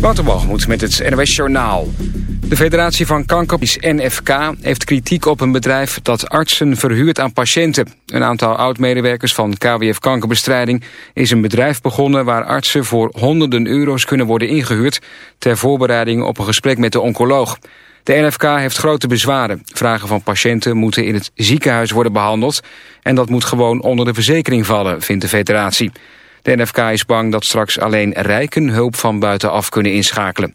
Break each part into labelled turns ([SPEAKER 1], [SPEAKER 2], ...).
[SPEAKER 1] Wouter met het NOS Journaal. De Federatie van Kanker, NFK, heeft kritiek op een bedrijf dat artsen verhuurt aan patiënten. Een aantal oud-medewerkers van KWF Kankerbestrijding is een bedrijf begonnen waar artsen voor honderden euro's kunnen worden ingehuurd ter voorbereiding op een gesprek met de oncoloog. De NFK heeft grote bezwaren. Vragen van patiënten moeten in het ziekenhuis worden behandeld en dat moet gewoon onder de verzekering vallen, vindt de federatie. De NFK is bang dat straks alleen rijken hulp van buitenaf kunnen inschakelen.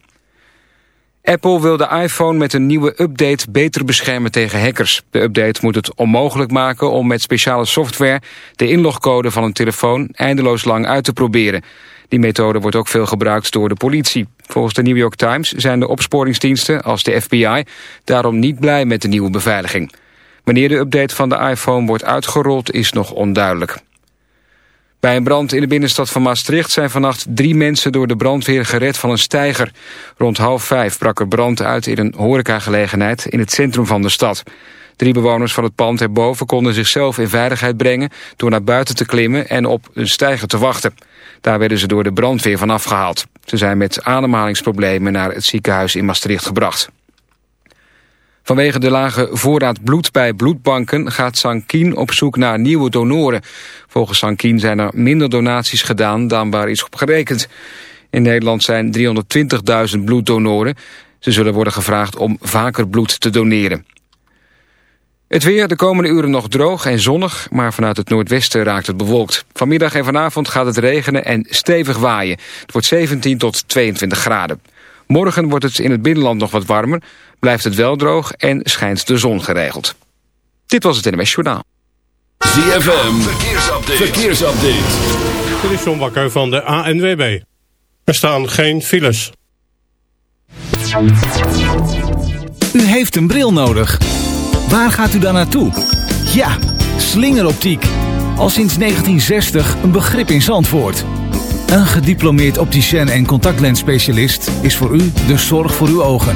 [SPEAKER 1] Apple wil de iPhone met een nieuwe update beter beschermen tegen hackers. De update moet het onmogelijk maken om met speciale software... de inlogcode van een telefoon eindeloos lang uit te proberen. Die methode wordt ook veel gebruikt door de politie. Volgens de New York Times zijn de opsporingsdiensten als de FBI... daarom niet blij met de nieuwe beveiliging. Wanneer de update van de iPhone wordt uitgerold is nog onduidelijk. Bij een brand in de binnenstad van Maastricht zijn vannacht drie mensen door de brandweer gered van een steiger. Rond half vijf brak er brand uit in een horecagelegenheid in het centrum van de stad. Drie bewoners van het pand erboven konden zichzelf in veiligheid brengen door naar buiten te klimmen en op een steiger te wachten. Daar werden ze door de brandweer van afgehaald. Ze zijn met ademhalingsproblemen naar het ziekenhuis in Maastricht gebracht. Vanwege de lage voorraad bloed bij bloedbanken gaat Sankin op zoek naar nieuwe donoren. Volgens Sankin zijn er minder donaties gedaan dan waar is op gerekend. In Nederland zijn 320.000 bloeddonoren. Ze zullen worden gevraagd om vaker bloed te doneren. Het weer de komende uren nog droog en zonnig, maar vanuit het noordwesten raakt het bewolkt. Vanmiddag en vanavond gaat het regenen en stevig waaien. Het wordt 17 tot 22 graden. Morgen wordt het in het binnenland nog wat warmer, blijft het wel droog en schijnt de zon geregeld. Dit was het NMS Journaal.
[SPEAKER 2] ZFM, verkeersupdate. verkeersupdate.
[SPEAKER 3] Dit is John Bakker van de ANWB. Er staan geen files.
[SPEAKER 4] U heeft een bril nodig. Waar gaat u dan naartoe? Ja, slingeroptiek. Al sinds 1960 een begrip in Zandvoort. Een gediplomeerd opticien en contactlensspecialist is voor u de zorg voor uw ogen.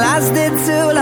[SPEAKER 5] lasted too long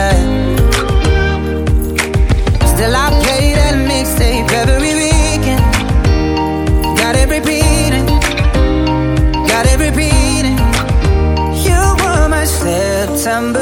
[SPEAKER 5] September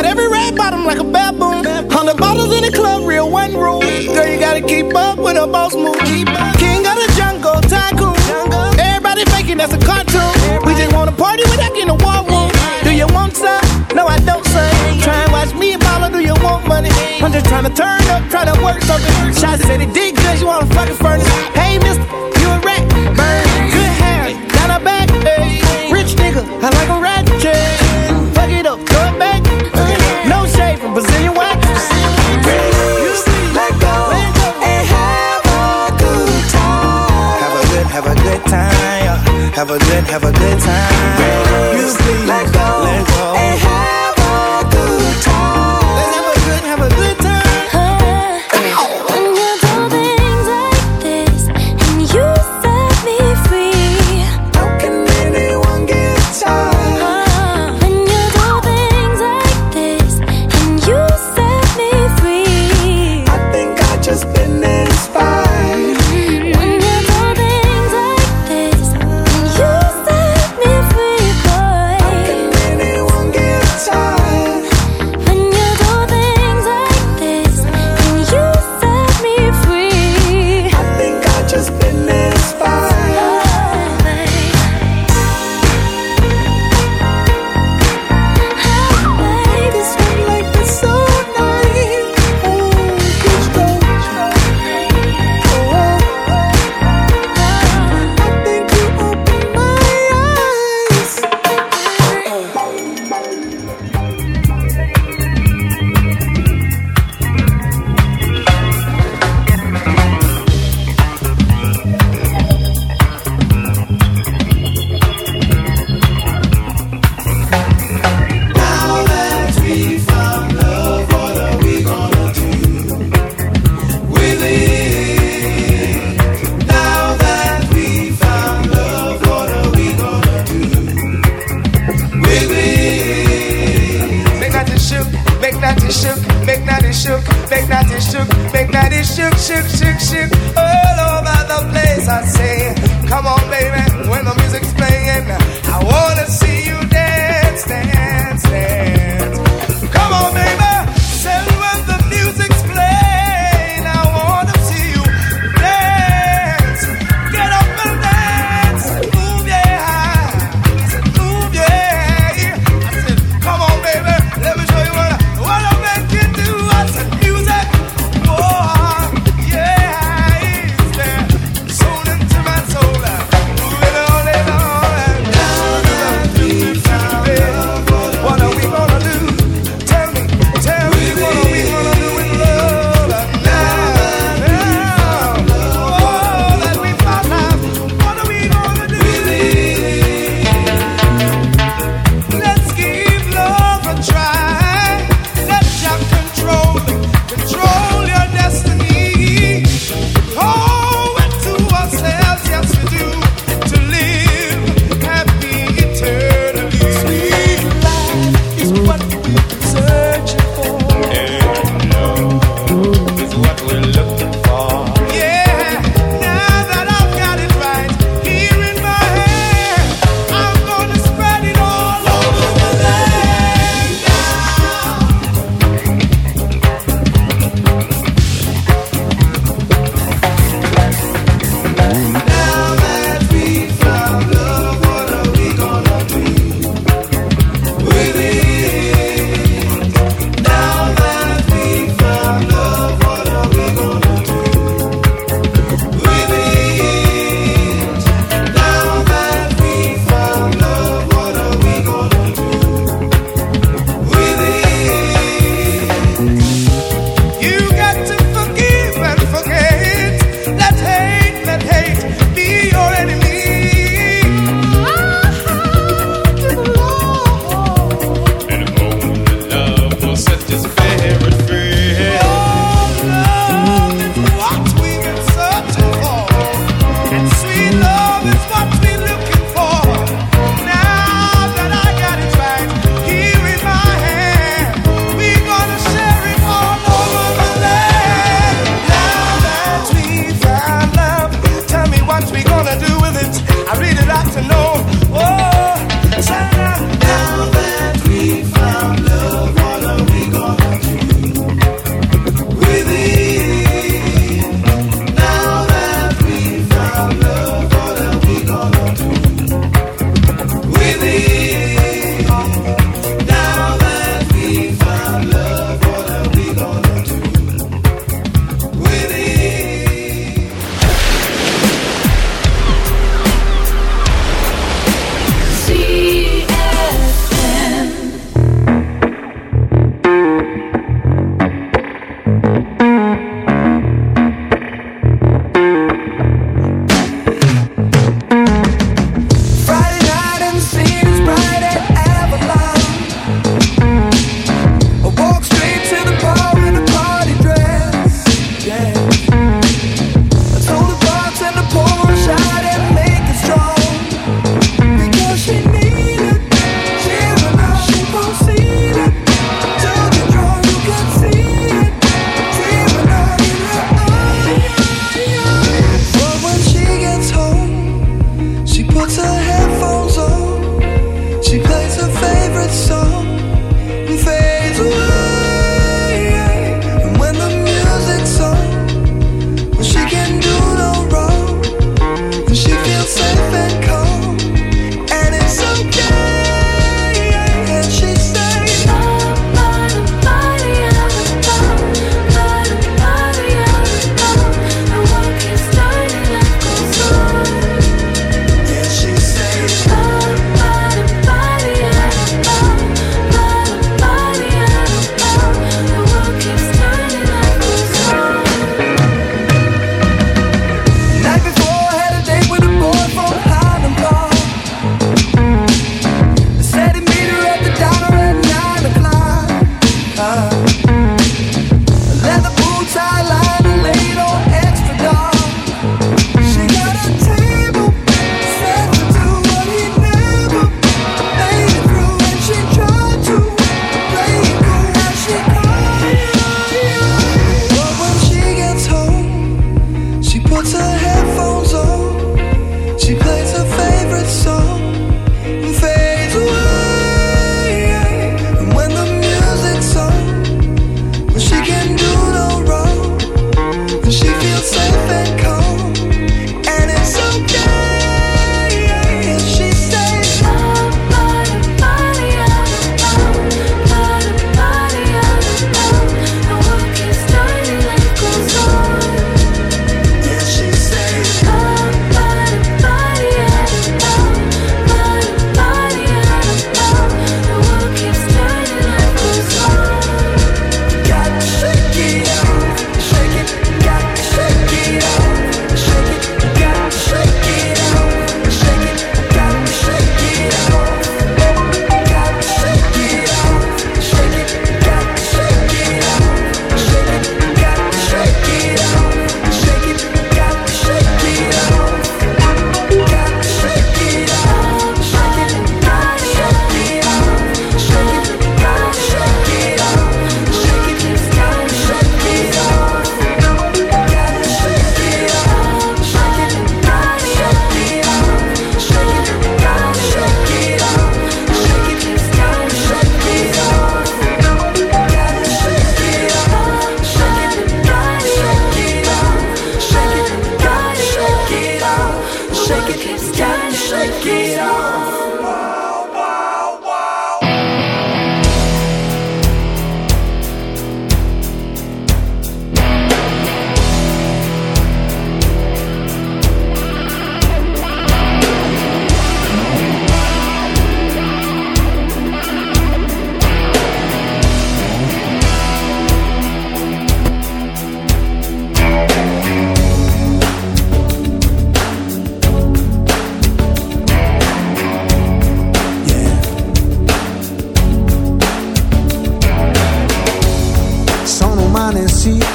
[SPEAKER 6] Got every red bottom like a baboon. Hundred bottles in the club, real one rule. Girl, you gotta keep up with a boss move. King of the jungle, tycoon. Everybody faking that's a cartoon. We just wanna party without getting a war room. Do you want some? No, I don't, son. Try and watch me and Paula, do you want money? I'm just trying to turn up, try to work something. Shots said it did good, you wanna fucking furnace. Hey, A good, have a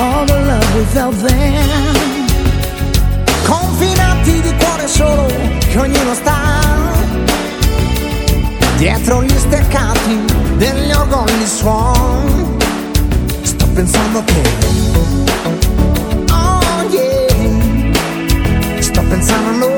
[SPEAKER 7] All the love felt then.
[SPEAKER 8] Confinati di cuore solo che ognuno sta dietro gli steccati degli orgogli suon. Sto pensando te. Oh yeah. Sto pensando a noi.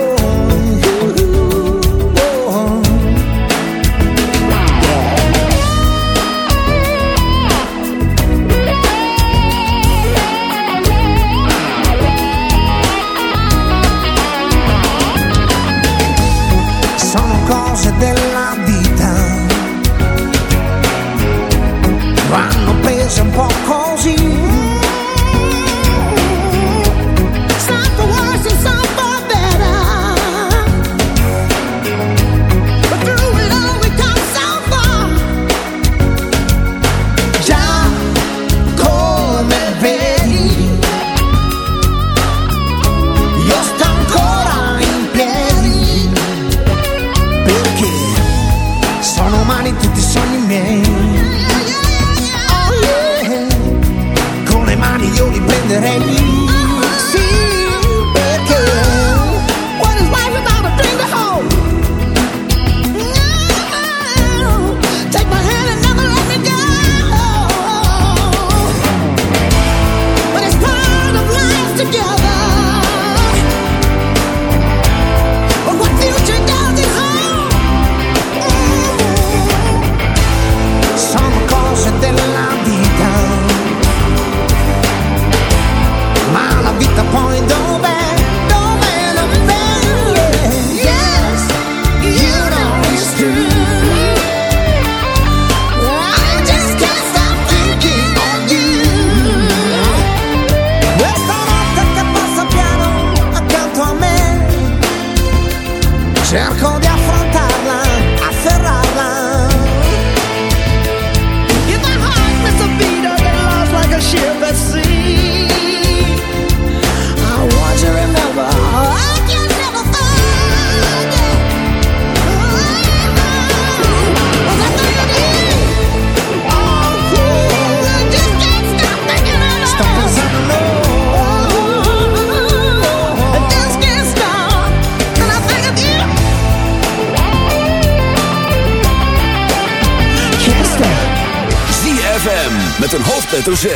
[SPEAKER 2] Hoofdletter Z.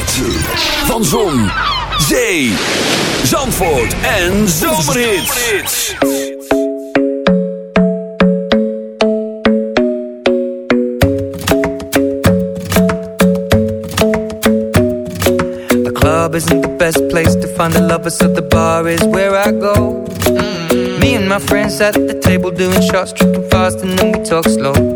[SPEAKER 2] Van Zon, Zee, Zandvoort en Zomerhits.
[SPEAKER 9] The club isn't the best place to find the lovers so the bar is where I go. Mm. Me and my friends at the table doing shots, tripping fast, and then we talk slow.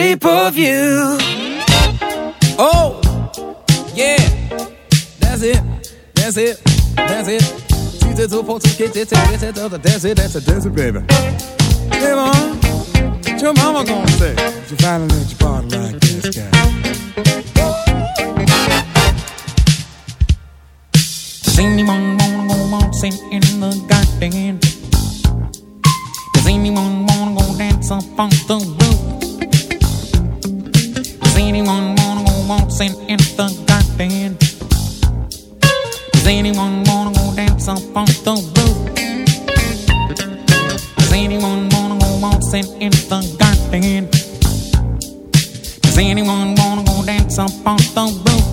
[SPEAKER 9] shape of you.
[SPEAKER 10] Oh, yeah, that's it, that's it, that's it. To two, four, two, get it, that's it, that's it, that's it, that's it, baby. Hey, mom, what your mama gonna say? You finally let your body like this guy.
[SPEAKER 11] Does anyone wanna go waltzing in the garden? Does anyone wanna go dance up on the roof? Anyone wanna go in the garden? Does anyone wanna go dance up on the roof? Does anyone wanna go in the garden? Does anyone wanna go dance up the roof?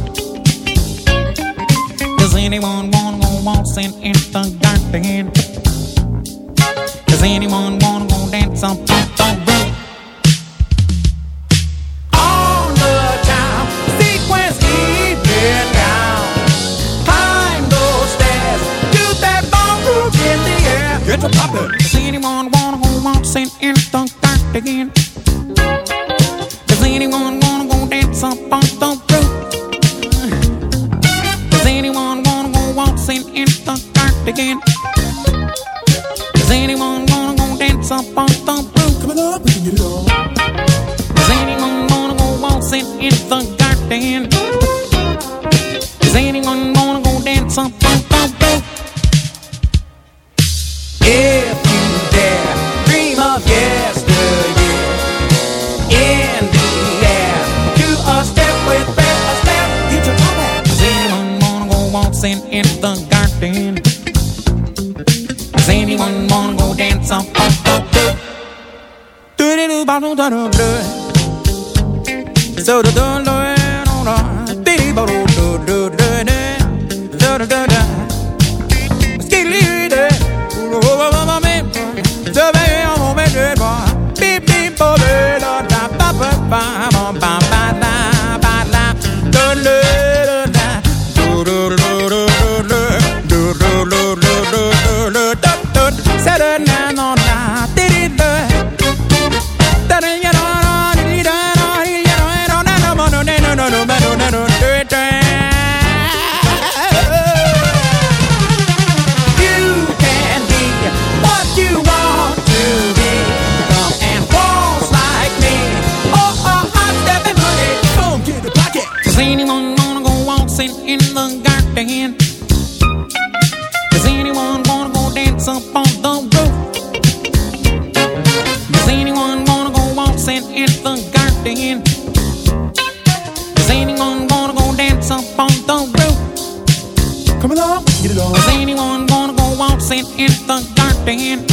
[SPEAKER 11] Does anyone wanna go in the garden? Does anyone wanna go dance up?
[SPEAKER 10] a puppet.
[SPEAKER 11] Does anyone wanna go waltzing in the dark again? Does anyone wanna go dance up on the roof? Does anyone wanna go waltzing in the dark again? Does anyone parlons d'un homme bleu. So the
[SPEAKER 10] Come along, get it on.
[SPEAKER 11] Is anyone gonna go waltzing in the garden?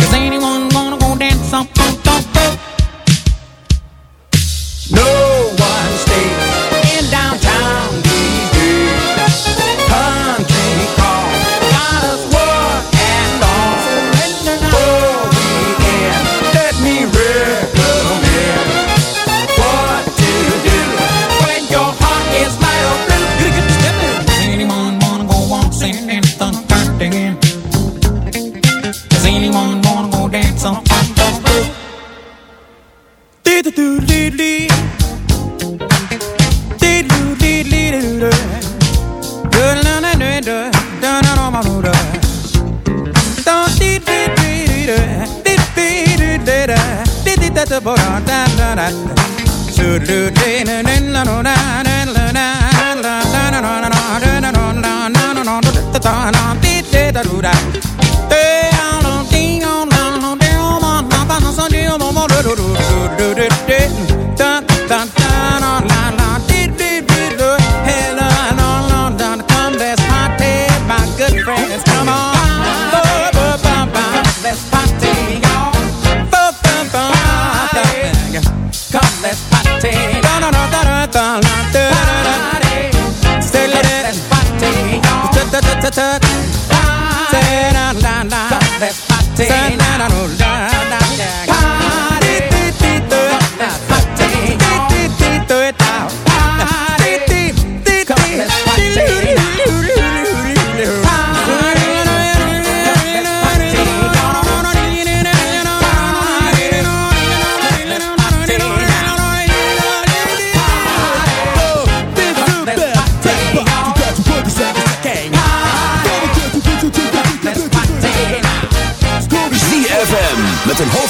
[SPEAKER 10] Is
[SPEAKER 11] anyone gonna go dance
[SPEAKER 2] up